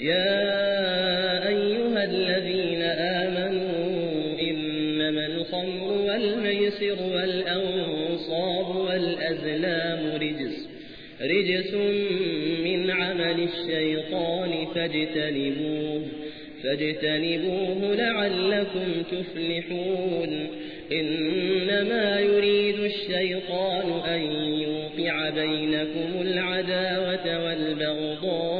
يا أيها الذين آمنوا إنما الخمر والميسر والأنصاب والأزلام رجس رجس من عمل الشيطان فاجتنبوه فاجتنبوه لعلكم تفلحون. إنما يريد الشيطان أن يوقع بينكم العداوة والبغضاء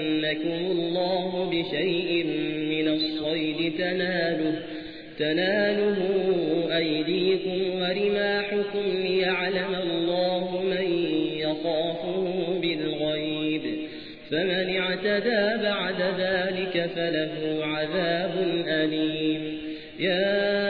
ليبلونكم الله بشيء من الصيد تناله تناله أيديكم ورماحكم ليعلم الله من يخافه بالغيب فمن اعتدى بعد ذلك فله عذاب أليم يا